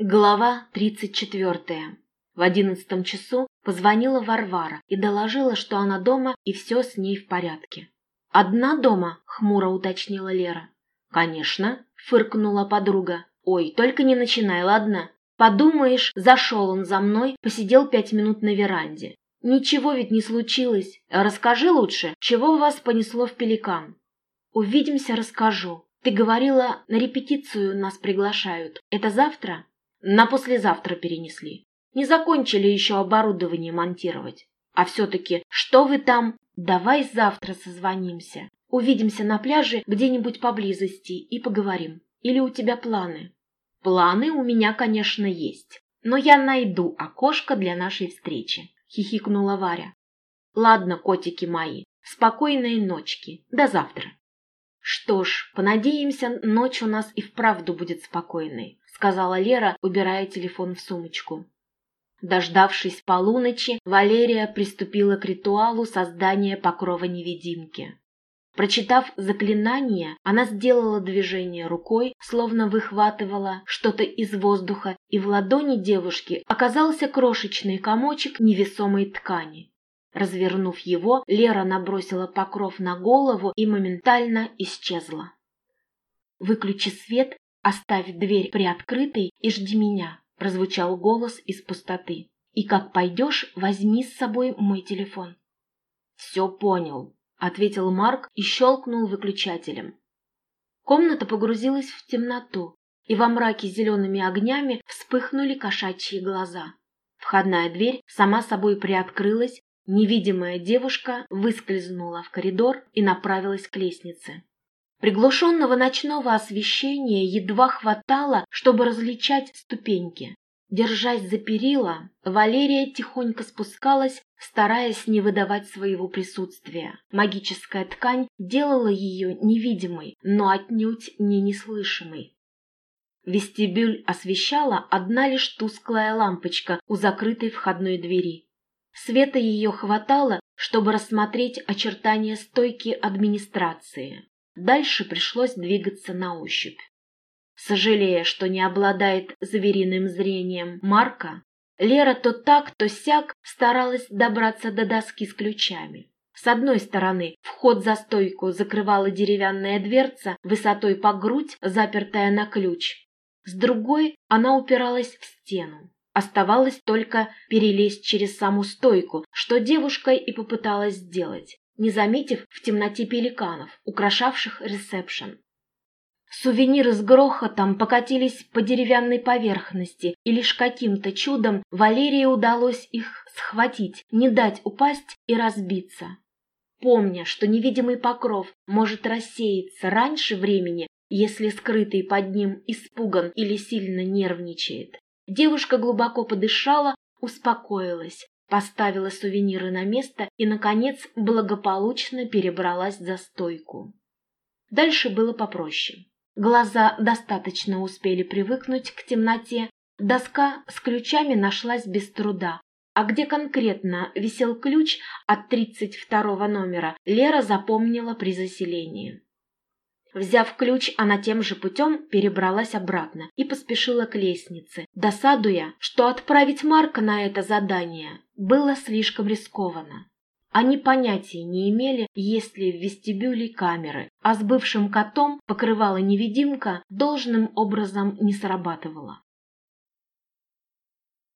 Глава 34. В одиннадцатом часу позвонила Варвара и доложила, что она дома и все с ней в порядке. «Одна дома?» – хмуро уточнила Лера. «Конечно», – фыркнула подруга. «Ой, только не начинай, ладно? Подумаешь, зашел он за мной, посидел пять минут на веранде. Ничего ведь не случилось. Расскажи лучше, чего вас понесло в Пеликан?» «Увидимся, расскажу. Ты говорила, на репетицию нас приглашают. Это завтра?» На послезавтра перенесли. Не закончили еще оборудование монтировать. А все-таки, что вы там? Давай завтра созвонимся. Увидимся на пляже где-нибудь поблизости и поговорим. Или у тебя планы? Планы у меня, конечно, есть. Но я найду окошко для нашей встречи, хихикнула Варя. Ладно, котики мои, спокойной ночки. До завтра. Что ж, понадеемся, ночь у нас и вправду будет спокойной сказала Лера, убирая телефон в сумочку. Дождавшись полуночи, Валерия приступила к ритуалу создания покрова невидимки. Прочитав заклинание, она сделала движение рукой, словно выхватывала что-то из воздуха, и в ладони девушки оказался крошечный комочек невесомой ткани. Развернув его, Лера набросила покров на голову и моментально исчезла. «Выключи свет «Оставь дверь приоткрытой и жди меня», – прозвучал голос из пустоты. «И как пойдешь, возьми с собой мой телефон». «Все понял», – ответил Марк и щелкнул выключателем. Комната погрузилась в темноту, и во мраке зелеными огнями вспыхнули кошачьи глаза. Входная дверь сама собой приоткрылась, невидимая девушка выскользнула в коридор и направилась к лестнице. Приглушенного ночного освещения едва хватало, чтобы различать ступеньки. Держась за перила, Валерия тихонько спускалась, стараясь не выдавать своего присутствия. Магическая ткань делала ее невидимой, но отнюдь не неслышимой. Вестибюль освещала одна лишь тусклая лампочка у закрытой входной двери. Света ее хватало, чтобы рассмотреть очертания стойки администрации. Дальше пришлось двигаться на ощупь. Сожалея, что не обладает звериным зрением Марка, Лера то так, то сяк старалась добраться до доски с ключами. С одной стороны, вход за стойку закрывала деревянная дверца высотой по грудь, запертая на ключ. С другой она упиралась в стену. Оставалось только перелезть через саму стойку, что девушка и попыталась сделать не заметив в темноте пеликанов, украшавших ресепшн. Сувениры с грохотом покатились по деревянной поверхности, и лишь каким-то чудом Валерии удалось их схватить, не дать упасть и разбиться. Помня, что невидимый покров может рассеяться раньше времени, если скрытый под ним испуган или сильно нервничает, девушка глубоко подышала, успокоилась, поставила сувениры на место и, наконец, благополучно перебралась за стойку. Дальше было попроще. Глаза достаточно успели привыкнуть к темноте, доска с ключами нашлась без труда, а где конкретно висел ключ от 32 номера, Лера запомнила при заселении. Взяв ключ, она тем же путем перебралась обратно и поспешила к лестнице, досадуя, что отправить Марка на это задание было слишком рискованно. Они понятия не имели, есть ли в вестибюле камеры, а с бывшим котом покрывала невидимка должным образом не срабатывала.